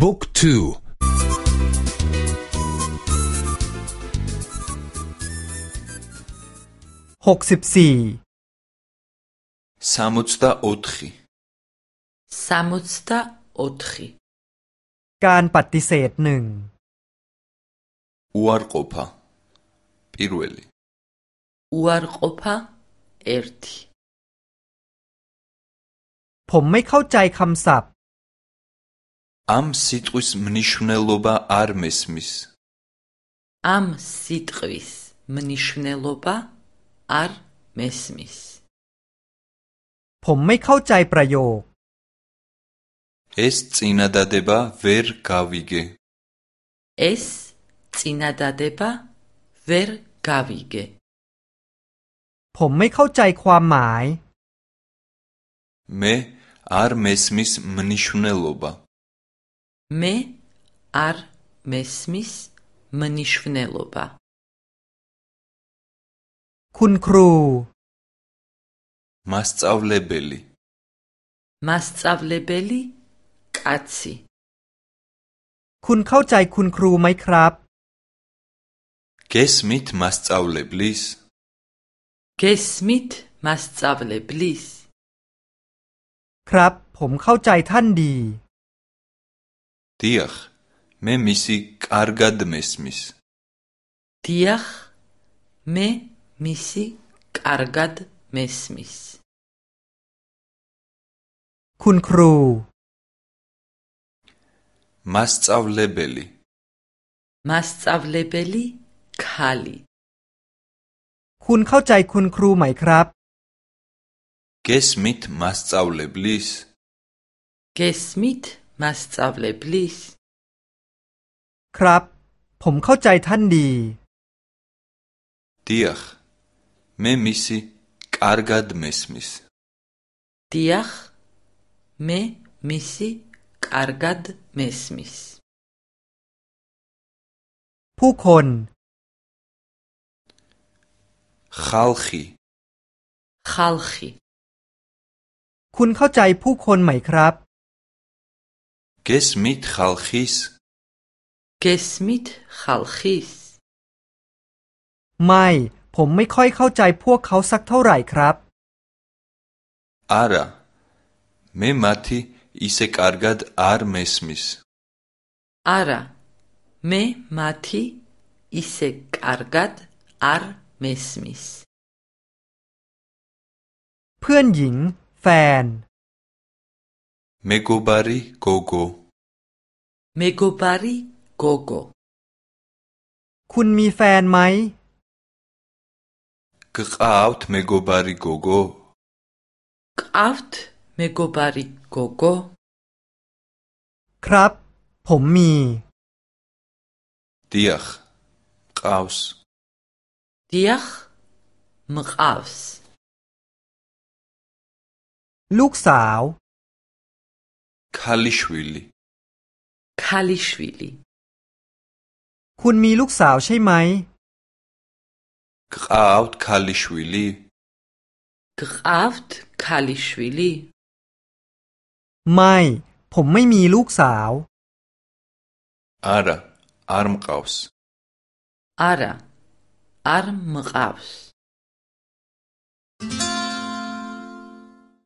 บุ๊กทู หกสิบสี่ สามุตตาอทรีสามุตตาอทรีการปฏิเสธหนึ่งอุอาร์โกพาปิรุเอลีอุอาร์โกพาเอร์ทีผมไม่เข้าใจคำศัพท์ ამ სიტყვის მნიშვნელობა არ მესმის. ამ სიტყვის მნიშვნელობა არ მესმის. ผมไม่เข้าใจประโยค ეს წინადადება ვერ გავიგე. ეს წინადადება ვერ გავიგე. ผมไม่เข้าใจความหมาย მე არ მესმის მნიშვნელობა მე არ მესმის მნიშვნელობა kun kru მასწავლებელი მასწავლებელი კაცი kun khaujai kun kru mai krab გესმით მასწავლებლის გესმით მასწავლებლის ครับผมเข้าใจท่านดี დიახ მე მისი კარგად მესმის დიახ მე მისი კარგად მესმის კუნ კრუ მასწავლებელი მასწავლებელი ქალი კუნ ხაუჯაი კუნ კრუ მაი კრაბ გესმით მასწავლებლის გესმით มาสตบเลยพลสครับ ผมเข้าใจท่านดีเดียกเมมิซิกอาร์กาด เมสมิสเดียกเมมิซิกอาร์กาด เมสมิสผู้คนขาลคีขาลคี คุณเข้าใจผู้คนไหมครับ Kesmit halkis. Kesmit h a l k ไม่ ผมไม่ค่อยเข้าใจพวกเขาสักเท่าไหร่ครับอาระเมมาทีอิเซกอาร์กัดอาร์เมสมิสอาระเมมาทีอิเซกอาร์กัดอาร์เมสมิส เพื่อนหญิง แฟน მეგობარი โก გ ო მეგობარი გოგო คุณมีแฟนไหมาวต์เมก გ ო ბ ა რ ი გ ო ก ო გყავთ მ ე გ ო บารีโกโก ครับ ผมมี დიახ, მყავს. დ ი ა ก მ าวส์ ลูกสาวคาลิ შ ვ ი ลี คาลิ შ ვ ი ลี คุณมีลูกสาวใช่ไหมกราฟคาลิชวิลีกราฟคาลิชวิลี ไม่ ผมไม่มีลูกสาว อาระอาร์มกาวส์อาระอาร์มกาวส์